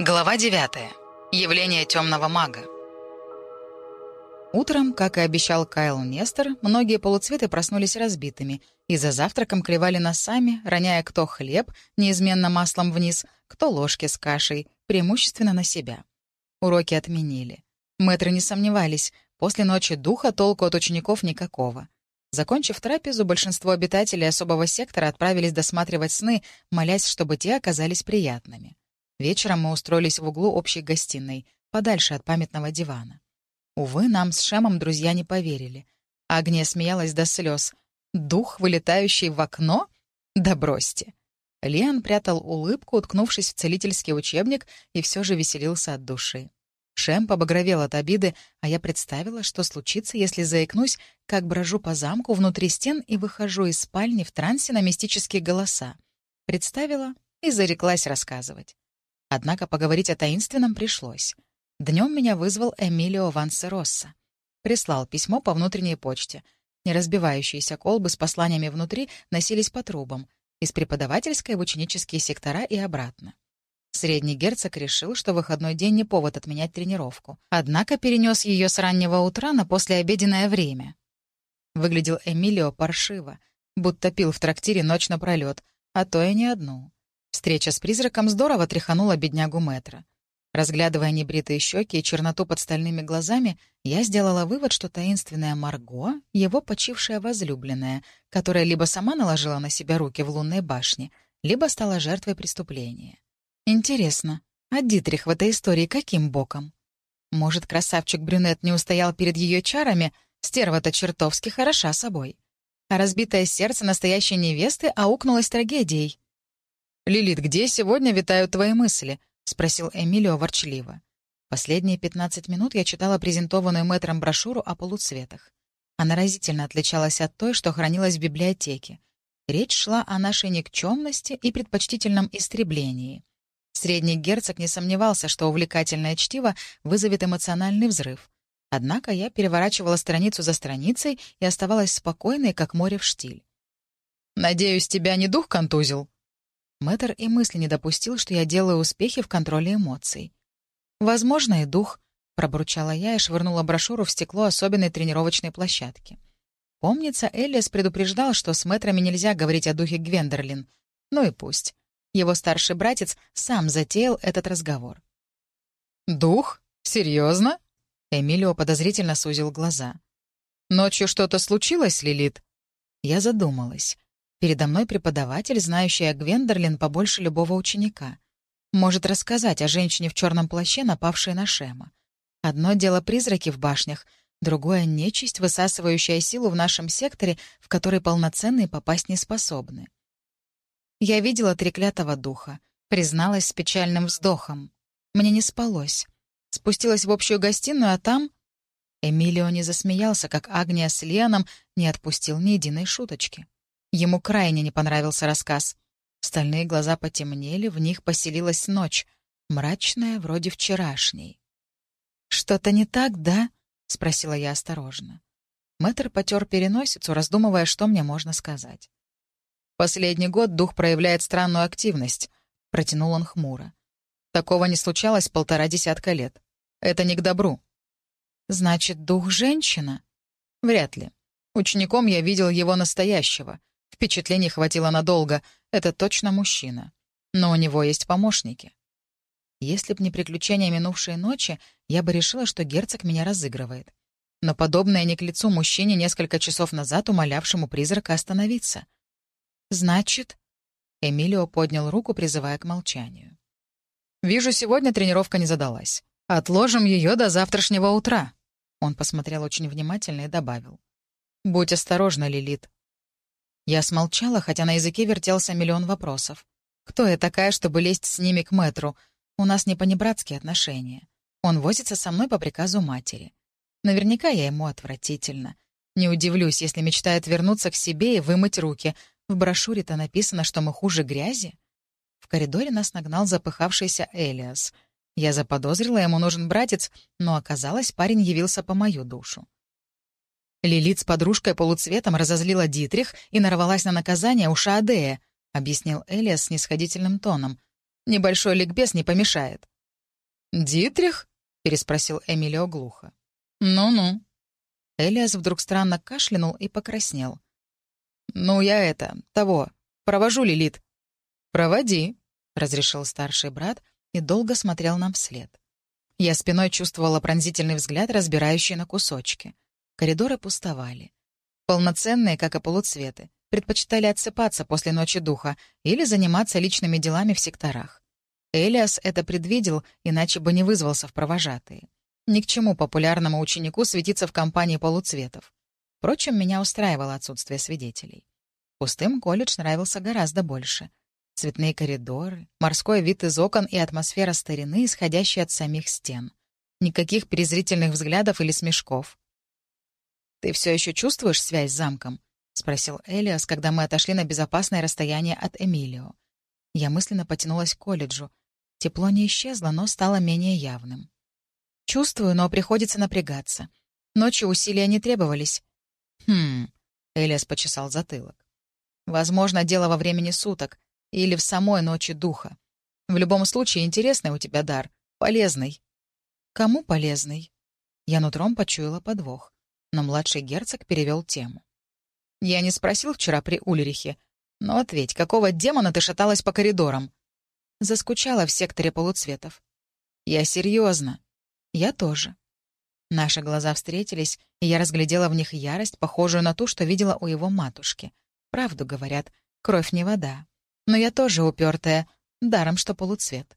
Глава 9. Явление темного мага. Утром, как и обещал Кайл Нестор, многие полуцветы проснулись разбитыми и за завтраком клевали носами, роняя кто хлеб, неизменно маслом вниз, кто ложки с кашей, преимущественно на себя. Уроки отменили. Мэтры не сомневались, после ночи духа толку от учеников никакого. Закончив трапезу, большинство обитателей особого сектора отправились досматривать сны, молясь, чтобы те оказались приятными. Вечером мы устроились в углу общей гостиной, подальше от памятного дивана. Увы, нам с Шемом друзья не поверили. Агния смеялась до слез. «Дух, вылетающий в окно? Да бросьте!» Лиан прятал улыбку, уткнувшись в целительский учебник, и все же веселился от души. Шем побагровел от обиды, а я представила, что случится, если заикнусь, как брожу по замку внутри стен и выхожу из спальни в трансе на мистические голоса. Представила и зареклась рассказывать. Однако поговорить о таинственном пришлось. Днем меня вызвал Эмилио Вансеросса. Прислал письмо по внутренней почте. Неразбивающиеся колбы с посланиями внутри носились по трубам, из преподавательской в ученические сектора и обратно. Средний герцог решил, что выходной день не повод отменять тренировку, однако перенес ее с раннего утра на послеобеденное время. Выглядел Эмилио паршиво, будто пил в трактире ночь напролет, а то и не одну. Встреча с призраком здорово тряханула беднягу Мэтра. Разглядывая небритые щеки и черноту под стальными глазами, я сделала вывод, что таинственная Марго — его почившая возлюбленная, которая либо сама наложила на себя руки в лунной башне, либо стала жертвой преступления. Интересно, а Дитрих в этой истории каким боком? Может, красавчик-брюнет не устоял перед ее чарами, стерва-то чертовски хороша собой. А разбитое сердце настоящей невесты аукнулось трагедией. «Лилит, где сегодня витают твои мысли?» — спросил Эмилио ворчливо. Последние 15 минут я читала презентованную мэтром брошюру о полуцветах. Она разительно отличалась от той, что хранилась в библиотеке. Речь шла о нашей никчемности и предпочтительном истреблении. Средний герцог не сомневался, что увлекательное чтиво вызовет эмоциональный взрыв. Однако я переворачивала страницу за страницей и оставалась спокойной, как море в штиль. «Надеюсь, тебя не дух контузил?» Мэтр и мысли не допустил, что я делаю успехи в контроле эмоций. «Возможно, и дух», — пробурчала я и швырнула брошюру в стекло особенной тренировочной площадки. Помнится, Элиас предупреждал, что с мэтрами нельзя говорить о духе Гвендерлин. Ну и пусть. Его старший братец сам затеял этот разговор. «Дух? Серьезно?» Эмилио подозрительно сузил глаза. «Ночью что-то случилось, Лилит?» Я задумалась. Передо мной преподаватель, знающий о Гвендерлин побольше любого ученика. Может рассказать о женщине в черном плаще, напавшей на Шема. Одно дело призраки в башнях, другое — нечисть, высасывающая силу в нашем секторе, в который полноценные попасть не способны. Я видела треклятого духа, призналась с печальным вздохом. Мне не спалось. Спустилась в общую гостиную, а там... Эмилио не засмеялся, как Агния с Леоном не отпустил ни единой шуточки. Ему крайне не понравился рассказ. Стальные глаза потемнели, в них поселилась ночь, мрачная, вроде вчерашней. «Что-то не так, да?» — спросила я осторожно. Мэтр потер переносицу, раздумывая, что мне можно сказать. «Последний год дух проявляет странную активность», — протянул он хмуро. «Такого не случалось полтора десятка лет. Это не к добру». «Значит, дух — женщина?» «Вряд ли. Учеником я видел его настоящего — Впечатлений хватило надолго. Это точно мужчина. Но у него есть помощники. Если б не приключения минувшей ночи, я бы решила, что герцог меня разыгрывает. Но подобное не к лицу мужчине несколько часов назад, умолявшему призрака остановиться. «Значит...» Эмилио поднял руку, призывая к молчанию. «Вижу, сегодня тренировка не задалась. Отложим ее до завтрашнего утра». Он посмотрел очень внимательно и добавил. «Будь осторожна, Лилит. Я смолчала, хотя на языке вертелся миллион вопросов. Кто я такая, чтобы лезть с ними к мэтру? У нас не понебратские отношения. Он возится со мной по приказу матери. Наверняка я ему отвратительно. Не удивлюсь, если мечтает вернуться к себе и вымыть руки. В брошюре-то написано, что мы хуже грязи. В коридоре нас нагнал запыхавшийся Элиас. Я заподозрила, ему нужен братец, но оказалось, парень явился по мою душу. Лилит с подружкой полуцветом разозлила Дитрих и нарвалась на наказание у Шаадея, объяснил Элиас с нисходительным тоном. Небольшой ликбез не помешает. «Дитрих?» — переспросил Эмилио глухо. «Ну-ну». Элиас вдруг странно кашлянул и покраснел. «Ну, я это, того, провожу Лилит». «Проводи», — разрешил старший брат и долго смотрел нам вслед. Я спиной чувствовала пронзительный взгляд, разбирающий на кусочки. Коридоры пустовали. Полноценные, как и полуцветы, предпочитали отсыпаться после ночи духа или заниматься личными делами в секторах. Элиас это предвидел, иначе бы не вызвался в провожатые. Ни к чему популярному ученику светиться в компании полуцветов. Впрочем, меня устраивало отсутствие свидетелей. Пустым колледж нравился гораздо больше. Цветные коридоры, морской вид из окон и атмосфера старины, исходящая от самих стен. Никаких презрительных взглядов или смешков. «Ты все еще чувствуешь связь с замком?» — спросил Элиас, когда мы отошли на безопасное расстояние от Эмилио. Я мысленно потянулась к колледжу. Тепло не исчезло, но стало менее явным. «Чувствую, но приходится напрягаться. Ночью усилия не требовались». «Хм...» — Элиас почесал затылок. «Возможно, дело во времени суток или в самой ночи духа. В любом случае, интересный у тебя дар, полезный». «Кому полезный?» Я нутром почуяла подвох, но младший герцог перевел тему. «Я не спросил вчера при Ульрихе, но ответь, какого демона ты шаталась по коридорам?» Заскучала в секторе полуцветов. «Я серьезно. Я тоже». Наши глаза встретились, и я разглядела в них ярость, похожую на ту, что видела у его матушки. Правду говорят, кровь не вода. Но я тоже упертая, даром что полуцвет.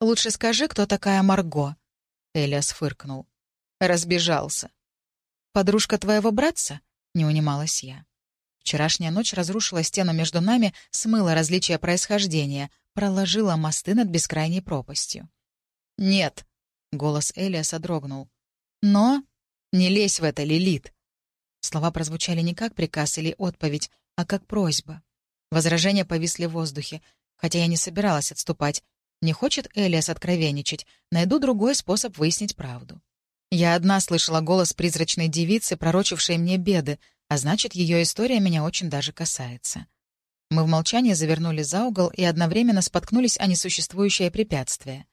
«Лучше скажи, кто такая Марго?» Элиас фыркнул. Разбежался. «Подружка твоего братца?» — не унималась я. Вчерашняя ночь разрушила стену между нами, смыла различия происхождения, проложила мосты над бескрайней пропастью. «Нет», — голос Элиаса дрогнул. «Но...» «Не лезь в это, Лилит!» Слова прозвучали не как приказ или отповедь, а как просьба. Возражения повисли в воздухе, хотя я не собиралась отступать. Не хочет Элиас откровенничать, найду другой способ выяснить правду. Я одна слышала голос призрачной девицы, пророчившей мне беды, а значит, ее история меня очень даже касается. Мы в молчании завернули за угол и одновременно споткнулись о несуществующее препятствие.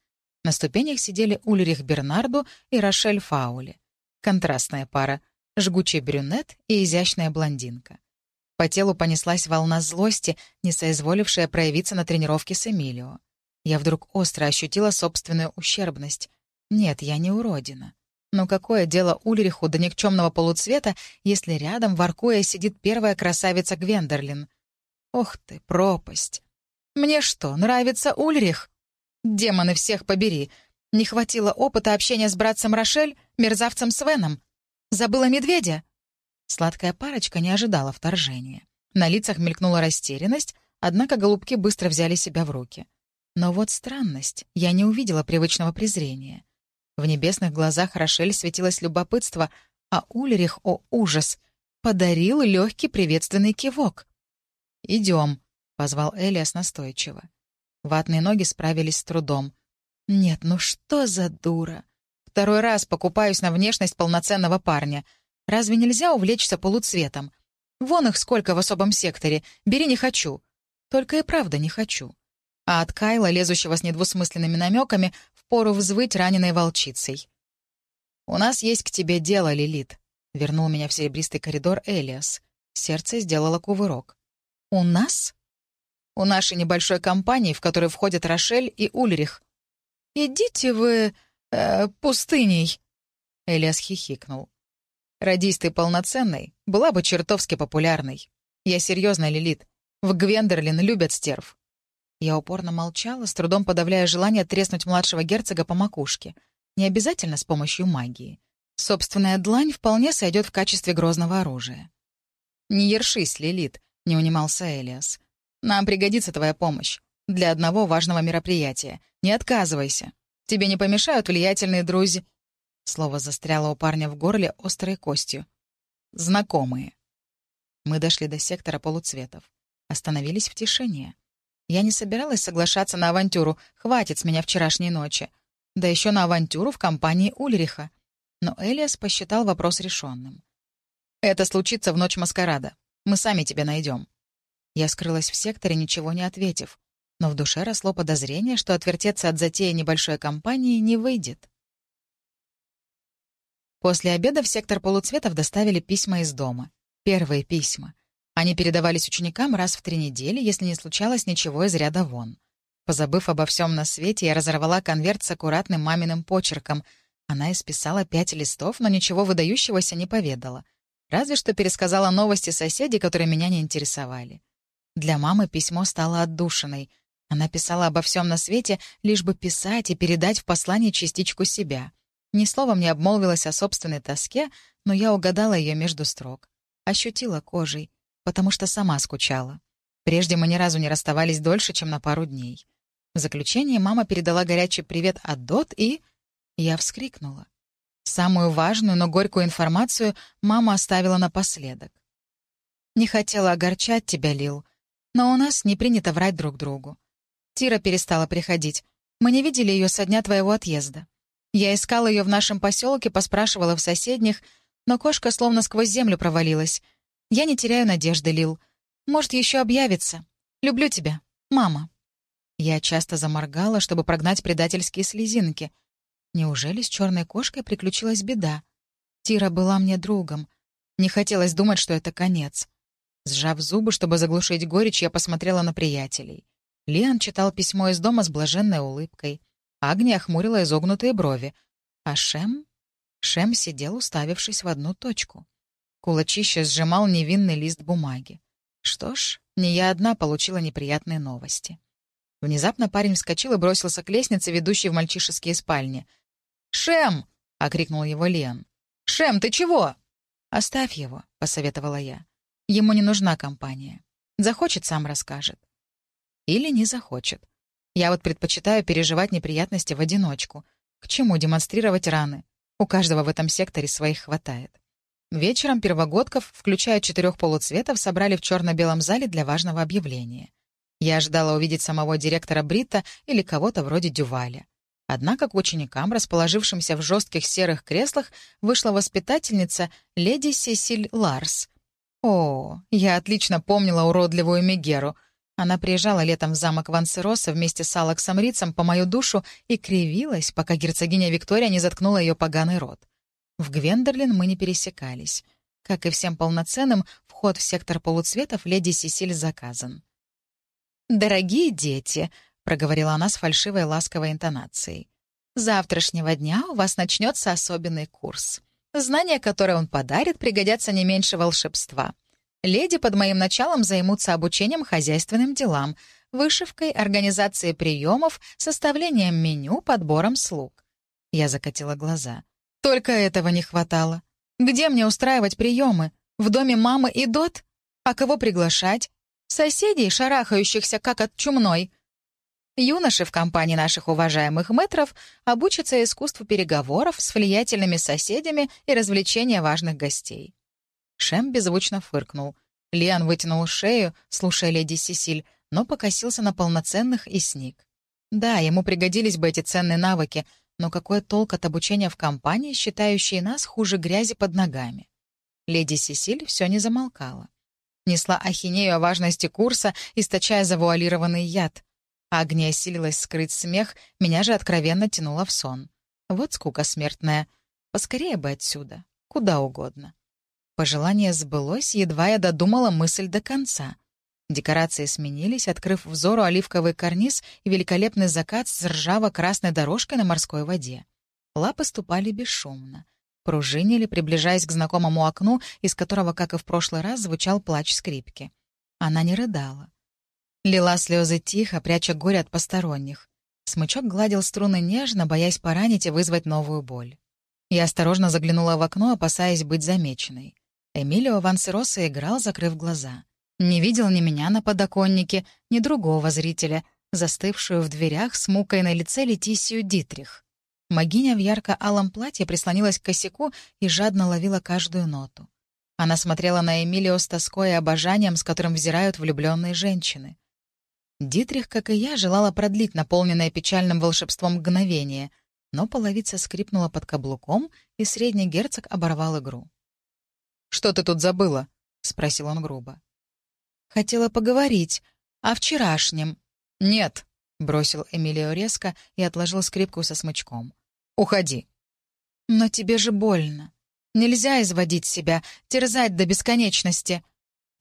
На ступенях сидели Ульрих Бернарду и Рошель Фаули. Контрастная пара — жгучий брюнет и изящная блондинка. По телу понеслась волна злости, не соизволившая проявиться на тренировке с Эмилио. Я вдруг остро ощутила собственную ущербность. Нет, я не уродина. Но какое дело Ульриху до никчемного полуцвета, если рядом, воркуя, сидит первая красавица Гвендерлин? Ох ты, пропасть! Мне что, нравится Ульрих? Демоны всех побери! Не хватило опыта общения с братцем Рошель, мерзавцем Свеном. Забыла медведя? Сладкая парочка не ожидала вторжения. На лицах мелькнула растерянность, однако голубки быстро взяли себя в руки. Но вот странность. Я не увидела привычного презрения. В небесных глазах Рошель светилось любопытство, а Ульрих, о ужас, подарил легкий приветственный кивок. «Идем», — позвал Элиас настойчиво. Ватные ноги справились с трудом. «Нет, ну что за дура? Второй раз покупаюсь на внешность полноценного парня — Разве нельзя увлечься полуцветом? Вон их сколько в особом секторе. Бери не хочу. Только и правда не хочу. А от Кайла, лезущего с недвусмысленными намеками, впору взвыть раненой волчицей. «У нас есть к тебе дело, Лилит», — вернул меня в серебристый коридор Элиас. Сердце сделало кувырок. «У нас?» «У нашей небольшой компании, в которой входят Рошель и Ульрих». «Идите вы... Э, пустыней!» Элиас хихикнул. Родись ты полноценной, была бы чертовски популярной. Я серьезно, Лилит. В Гвендерлин любят стерв. Я упорно молчала, с трудом подавляя желание треснуть младшего герцога по макушке. Не обязательно с помощью магии. Собственная длань вполне сойдет в качестве грозного оружия. «Не ершись, Лилит», — не унимался Элиас. «Нам пригодится твоя помощь. Для одного важного мероприятия. Не отказывайся. Тебе не помешают влиятельные друзья Слово застряло у парня в горле острой костью. «Знакомые». Мы дошли до сектора полуцветов. Остановились в тишине. Я не собиралась соглашаться на авантюру. Хватит с меня вчерашней ночи. Да еще на авантюру в компании Ульриха. Но Элиас посчитал вопрос решенным. «Это случится в ночь маскарада. Мы сами тебя найдем». Я скрылась в секторе, ничего не ответив. но в душе росло подозрение, что отвертеться от затеи небольшой компании не выйдет. После обеда в сектор полуцветов доставили письма из дома. Первые письма. Они передавались ученикам раз в три недели, если не случалось ничего из ряда вон. Позабыв обо всем на свете, я разорвала конверт с аккуратным маминым почерком. Она исписала пять листов, но ничего выдающегося не поведала. Разве что пересказала новости соседей, которые меня не интересовали. Для мамы письмо стало отдушиной. Она писала обо всем на свете, лишь бы писать и передать в послании частичку себя. Ни словом не обмолвилась о собственной тоске, но я угадала ее между строк. Ощутила кожей, потому что сама скучала. Прежде мы ни разу не расставались дольше, чем на пару дней. В заключение мама передала горячий привет от Дот и... Я вскрикнула. Самую важную, но горькую информацию мама оставила напоследок. «Не хотела огорчать тебя, Лил, но у нас не принято врать друг другу. Тира перестала приходить. Мы не видели ее со дня твоего отъезда. Я искала ее в нашем поселке, поспрашивала в соседних, но кошка словно сквозь землю провалилась. Я не теряю надежды, Лил. Может, еще объявится. Люблю тебя, мама». Я часто заморгала, чтобы прогнать предательские слезинки. Неужели с черной кошкой приключилась беда? Тира была мне другом. Не хотелось думать, что это конец. Сжав зубы, чтобы заглушить горечь, я посмотрела на приятелей. Лиан читал письмо из дома с блаженной улыбкой. Агния хмурила изогнутые брови. А Шем? Шем сидел, уставившись в одну точку. Кулачище сжимал невинный лист бумаги. Что ж, не я одна получила неприятные новости. Внезапно парень вскочил и бросился к лестнице, ведущей в мальчишеские спальни. «Шем!» — окрикнул его Лен. «Шем, ты чего?» «Оставь его», — посоветовала я. «Ему не нужна компания. Захочет, сам расскажет». Или не захочет. Я вот предпочитаю переживать неприятности в одиночку. К чему демонстрировать раны? У каждого в этом секторе своих хватает. Вечером первогодков, включая четырех полуцветов, собрали в черно-белом зале для важного объявления. Я ожидала увидеть самого директора Брита или кого-то вроде Дюваля. Однако к ученикам, расположившимся в жестких серых креслах, вышла воспитательница леди Сесиль Ларс. О, я отлично помнила уродливую Мегеру. Она приезжала летом в замок Вансероса вместе с Алексом Рицем по мою душу и кривилась, пока герцогиня Виктория не заткнула ее поганый рот. В Гвендерлин мы не пересекались. Как и всем полноценным, вход в сектор полуцветов леди Сесиль заказан. «Дорогие дети», — проговорила она с фальшивой ласковой интонацией, «завтрашнего дня у вас начнется особенный курс. Знания, которые он подарит, пригодятся не меньше волшебства. Леди под моим началом займутся обучением хозяйственным делам, вышивкой, организацией приемов, составлением меню, подбором слуг». Я закатила глаза. Только этого не хватало. Где мне устраивать приемы? В доме мамы и Дот? А кого приглашать? Соседей, шарахающихся как от чумной. Юноши в компании наших уважаемых мэтров обучатся искусству переговоров с влиятельными соседями и развлечения важных гостей. Шем беззвучно фыркнул. Лиан вытянул шею, слушая леди Сесиль, но покосился на полноценных и сник. Да, ему пригодились бы эти ценные навыки — но какой толк от обучения в компании, считающей нас хуже грязи под ногами? Леди Сесиль все не замолкала. Несла ахинею о важности курса, источая завуалированный яд. Агния силилась скрыть смех, меня же откровенно тянуло в сон. Вот скука смертная. Поскорее бы отсюда. Куда угодно. Пожелание сбылось, едва я додумала мысль до конца. Декорации сменились, открыв взору оливковый карниз и великолепный закат с ржаво-красной дорожкой на морской воде. Лапы ступали бесшумно. Пружинили, приближаясь к знакомому окну, из которого, как и в прошлый раз, звучал плач скрипки. Она не рыдала. Лила слезы тихо, пряча горе от посторонних. Смычок гладил струны нежно, боясь поранить и вызвать новую боль. Я осторожно заглянула в окно, опасаясь быть замеченной. Эмилио Вансероса играл, закрыв глаза. Не видел ни меня на подоконнике, ни другого зрителя, застывшую в дверях с мукой на лице Летисию Дитрих. Магиня в ярко-алом платье прислонилась к косяку и жадно ловила каждую ноту. Она смотрела на Эмилио с тоской и обожанием, с которым взирают влюбленные женщины. Дитрих, как и я, желала продлить наполненное печальным волшебством мгновение, но половица скрипнула под каблуком, и средний герцог оборвал игру. «Что ты тут забыла?» — спросил он грубо. Хотела поговорить. О вчерашнем. «Нет», — бросил Эмилио резко и отложил скрипку со смычком. «Уходи». «Но тебе же больно. Нельзя изводить себя, терзать до бесконечности».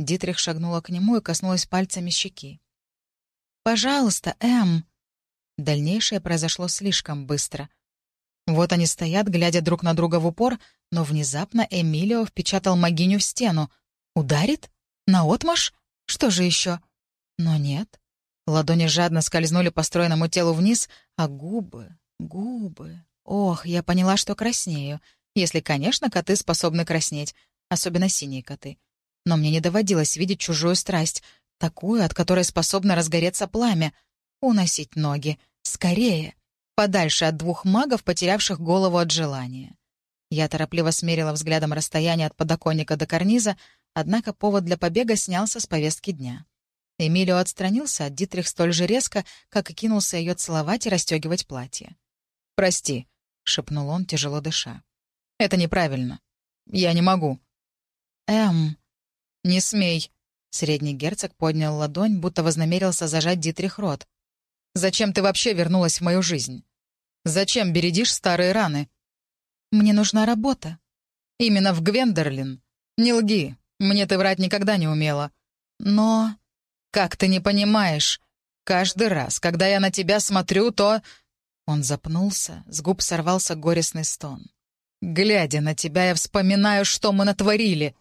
Дитрих шагнула к нему и коснулась пальцами щеки. «Пожалуйста, Эм». Дальнейшее произошло слишком быстро. Вот они стоят, глядя друг на друга в упор, но внезапно Эмилио впечатал могиню в стену. «Ударит? Наотмашь? Что же еще?» Но нет. Ладони жадно скользнули по стройному телу вниз, а губы, губы... Ох, я поняла, что краснею. Если, конечно, коты способны краснеть, особенно синие коты. Но мне не доводилось видеть чужую страсть, такую, от которой способно разгореться пламя. Уносить ноги. Скорее. Подальше от двух магов, потерявших голову от желания. Я торопливо смерила взглядом расстояние от подоконника до карниза, однако повод для побега снялся с повестки дня. Эмилио отстранился от Дитрих столь же резко, как и кинулся ее целовать и расстегивать платье. «Прости», — шепнул он, тяжело дыша. «Это неправильно. Я не могу». «Эм...» «Не смей!» Средний герцог поднял ладонь, будто вознамерился зажать Дитрих рот. «Зачем ты вообще вернулась в мою жизнь? Зачем бередишь старые раны?» «Мне нужна работа». «Именно в Гвендерлин. Не лги. Мне ты врать никогда не умела. Но...» «Как ты не понимаешь? Каждый раз, когда я на тебя смотрю, то...» Он запнулся, с губ сорвался горестный стон. «Глядя на тебя, я вспоминаю, что мы натворили.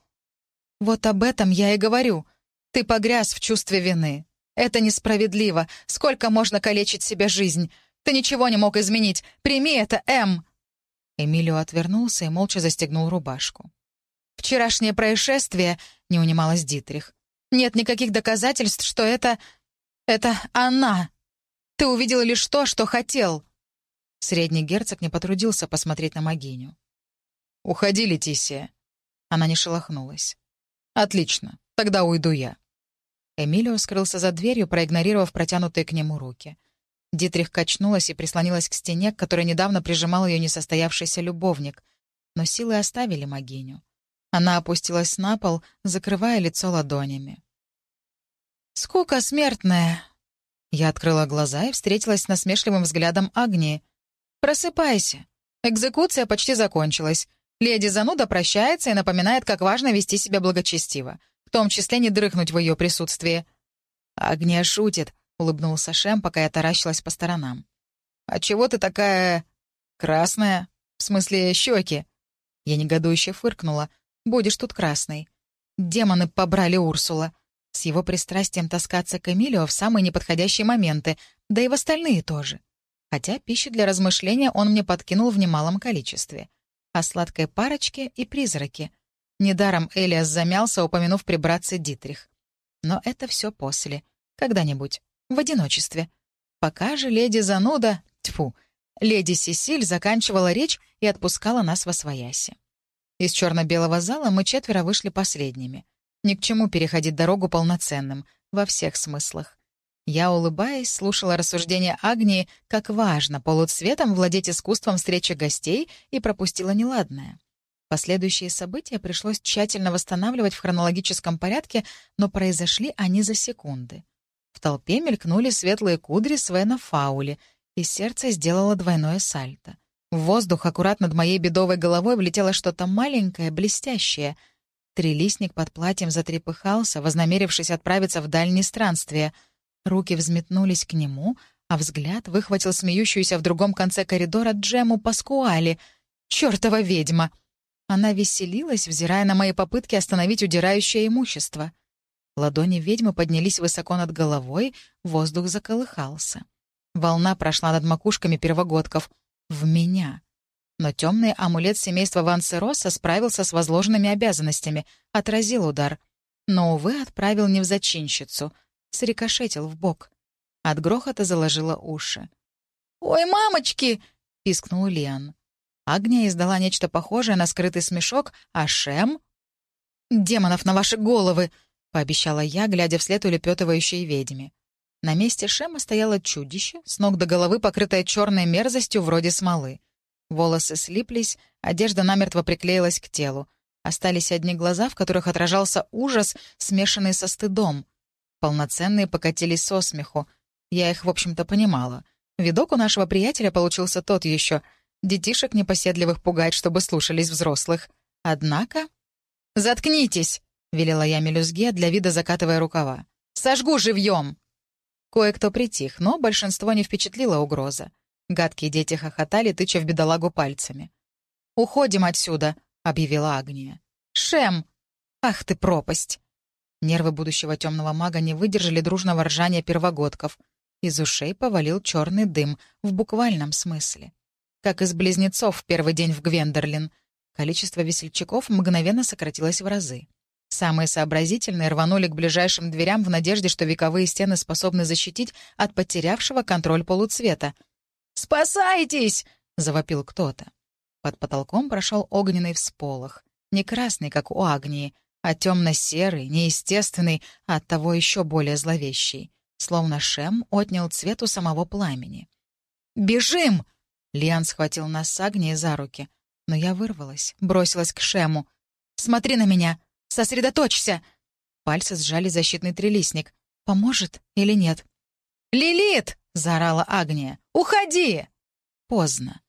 «Вот об этом я и говорю. Ты погряз в чувстве вины. Это несправедливо. Сколько можно калечить себе жизнь? Ты ничего не мог изменить. Прими это, М!» Эмилио отвернулся и молча застегнул рубашку. «Вчерашнее происшествие», — не унималась Дитрих. «Нет никаких доказательств, что это... это она. Ты увидел лишь то, что хотел». Средний герцог не потрудился посмотреть на Магиню. «Уходи, Летисия». Она не шелохнулась. «Отлично. Тогда уйду я». Эмилио скрылся за дверью, проигнорировав протянутые к нему руки. Дитрих качнулась и прислонилась к стене, к которой недавно прижимал ее несостоявшийся любовник. Но силы оставили Магиню. Она опустилась на пол, закрывая лицо ладонями. «Скука смертная!» Я открыла глаза и встретилась с насмешливым взглядом Агнии. «Просыпайся. Экзекуция почти закончилась. Леди Зануда прощается и напоминает, как важно вести себя благочестиво, в том числе не дрыхнуть в ее присутствии. «Агния шутит», — улыбнулся Шем, пока я таращилась по сторонам. «А чего ты такая... красная? В смысле, щеки?» Я негодующе фыркнула. «Будешь тут красной». Демоны побрали Урсула. С его пристрастием таскаться к Эмилио в самые неподходящие моменты, да и в остальные тоже. Хотя пищи для размышления он мне подкинул в немалом количестве о сладкой парочке и призраке. Недаром Элиас замялся, упомянув прибраться Дитрих. Но это все после. Когда-нибудь. В одиночестве. Пока же леди Зануда, тьфу, леди Сесиль заканчивала речь и отпускала нас во свояси. Из черно-белого зала мы четверо вышли последними. Ни к чему переходить дорогу полноценным, во всех смыслах. Я, улыбаясь, слушала рассуждения Агнии, как важно полуцветом владеть искусством встречи гостей и пропустила неладное. Последующие события пришлось тщательно восстанавливать в хронологическом порядке, но произошли они за секунды. В толпе мелькнули светлые кудри Свена Фаули, и сердце сделало двойное сальто. В воздух аккурат над моей бедовой головой влетело что-то маленькое, блестящее. Трилистник под платьем затрепыхался, вознамерившись отправиться в дальние странствия — Руки взметнулись к нему, а взгляд выхватил смеющуюся в другом конце коридора Джему Паскуали. «Чёртова ведьма!» Она веселилась, взирая на мои попытки остановить удирающее имущество. Ладони ведьмы поднялись высоко над головой, воздух заколыхался. Волна прошла над макушками первогодков. В меня. Но темный амулет семейства Ван справился с возложенными обязанностями, отразил удар. Но, увы, отправил не в зачинщицу — срикошетил в бок. От грохота заложило уши. «Ой, мамочки!» — пискнул Лиан. Агния издала нечто похожее на скрытый смешок, а Шем... «Демонов на ваши головы!» — пообещала я, глядя вслед улепетывающей ведьме. На месте Шема стояло чудище, с ног до головы покрытое черной мерзостью вроде смолы. Волосы слиплись, одежда намертво приклеилась к телу. Остались одни глаза, в которых отражался ужас, смешанный со стыдом. Полноценные покатились со смеху. Я их, в общем-то, понимала. Видок у нашего приятеля получился тот еще. Детишек непоседливых пугать, чтобы слушались взрослых. Однако... «Заткнитесь!» — велела я мелюзге, для вида закатывая рукава. «Сожгу живьем!» Кое-кто притих, но большинство не впечатлило угроза. Гадкие дети хохотали, тыча в бедолагу пальцами. «Уходим отсюда!» — объявила Агния. «Шем! Ах ты пропасть!» Нервы будущего темного мага не выдержали дружного ржания первогодков. Из ушей повалил черный дым, в буквальном смысле. Как из близнецов в первый день в Гвендерлин. Количество весельчаков мгновенно сократилось в разы. Самые сообразительные рванули к ближайшим дверям в надежде, что вековые стены способны защитить от потерявшего контроль полуцвета. «Спасайтесь!» — завопил кто-то. Под потолком прошел огненный всполох. Не красный, как у Агнии, а темно-серый, неестественный, а оттого еще более зловещий. Словно Шем отнял цвет у самого пламени. «Бежим!» Лиан схватил нас с Агнией за руки. Но я вырвалась, бросилась к Шему. «Смотри на меня! Сосредоточься!» Пальцы сжали защитный трелисник. «Поможет или нет?» «Лилит!» — заорала Агния. «Уходи!» Поздно.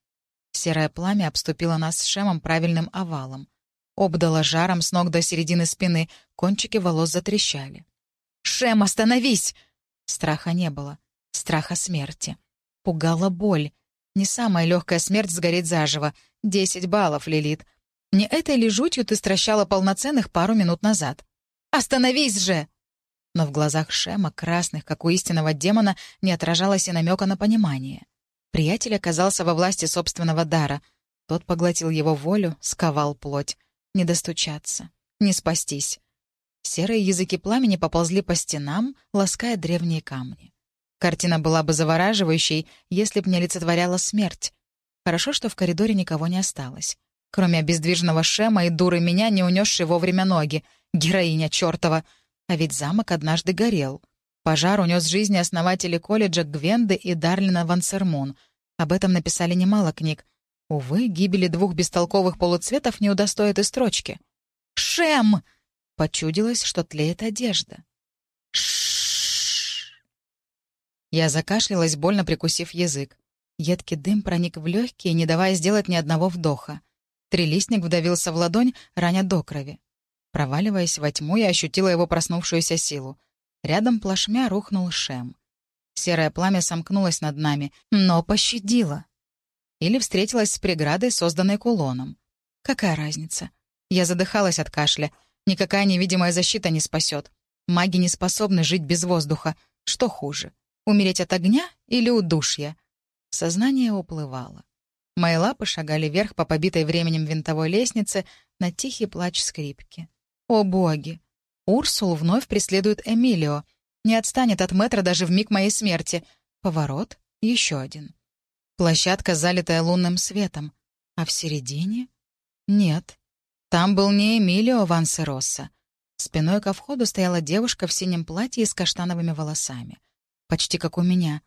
Серое пламя обступило нас с Шемом правильным овалом. Обдало жаром с ног до середины спины, кончики волос затрещали. «Шем, остановись!» Страха не было. Страха смерти. Пугала боль. Не самая легкая смерть сгореть заживо. Десять баллов, Лилит. Не этой ли жутью ты стращала полноценных пару минут назад? «Остановись же!» Но в глазах Шема, красных, как у истинного демона, не отражалось и намека на понимание. Приятель оказался во власти собственного дара. Тот поглотил его волю, сковал плоть. Не достучаться, не спастись. Серые языки пламени поползли по стенам, лаская древние камни. Картина была бы завораживающей, если б не олицетворяла смерть. Хорошо, что в коридоре никого не осталось. Кроме обездвиженного Шема и дуры меня, не унесшей вовремя ноги. Героиня чертова. А ведь замок однажды горел. Пожар унес жизни основателей колледжа Гвенды и Дарлина Вансермун. Об этом написали немало книг. Увы, гибели двух бестолковых полуцветов не удостоит и строчки. «Шем!» — почудилось, что тлеет одежда. Ш Я закашлялась, больно прикусив язык. Едкий дым проник в легкие, не давая сделать ни одного вдоха. Трилистник вдавился в ладонь, раня до крови. Проваливаясь во тьму, я ощутила его проснувшуюся силу. Рядом плашмя рухнул Шем. Серое пламя сомкнулось над нами, но пощадило. Или встретилась с преградой, созданной кулоном. Какая разница? Я задыхалась от кашля. Никакая невидимая защита не спасет. Маги не способны жить без воздуха. Что хуже? Умереть от огня или удушья? Сознание уплывало. Мои лапы шагали вверх по побитой временем винтовой лестнице на тихий плач скрипки. О боги! Урсул вновь преследует Эмилио. Не отстанет от метра даже в миг моей смерти. Поворот — еще один. Площадка, залитая лунным светом. А в середине? Нет. Там был не Эмилио Вансеросса. Спиной ко входу стояла девушка в синем платье с каштановыми волосами. Почти как у меня.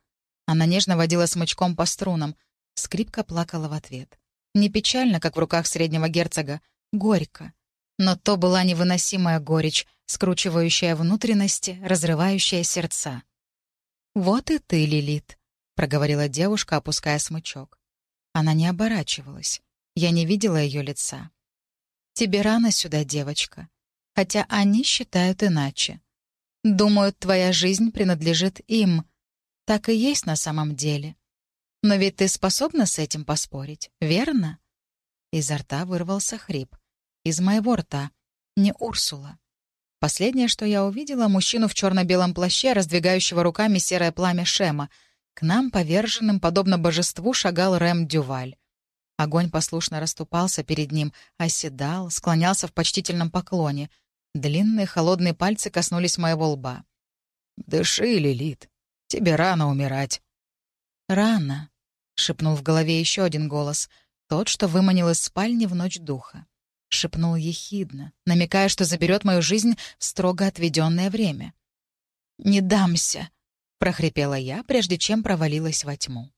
Она нежно водила смычком по струнам. Скрипка плакала в ответ. Не печально, как в руках среднего герцога. Горько. Но то была невыносимая горечь, скручивающая внутренности, разрывающая сердца. «Вот и ты, Лилит», — проговорила девушка, опуская смычок. Она не оборачивалась. Я не видела ее лица. «Тебе рано сюда, девочка. Хотя они считают иначе. Думают, твоя жизнь принадлежит им. Так и есть на самом деле. Но ведь ты способна с этим поспорить, верно?» Изо рта вырвался хрип. Из моего рта. Не Урсула. Последнее, что я увидела, мужчину в черно-белом плаще, раздвигающего руками серое пламя Шема. К нам, поверженным, подобно божеству, шагал Рэм Дюваль. Огонь послушно расступался перед ним, оседал, склонялся в почтительном поклоне. Длинные холодные пальцы коснулись моего лба. «Дыши, Лилит. Тебе рано умирать». «Рано», — шепнул в голове еще один голос, тот, что выманил из спальни в ночь духа шепнул ехидно, намекая, что заберет мою жизнь в строго отведенное время. «Не дамся!» — прохрипела я, прежде чем провалилась во тьму.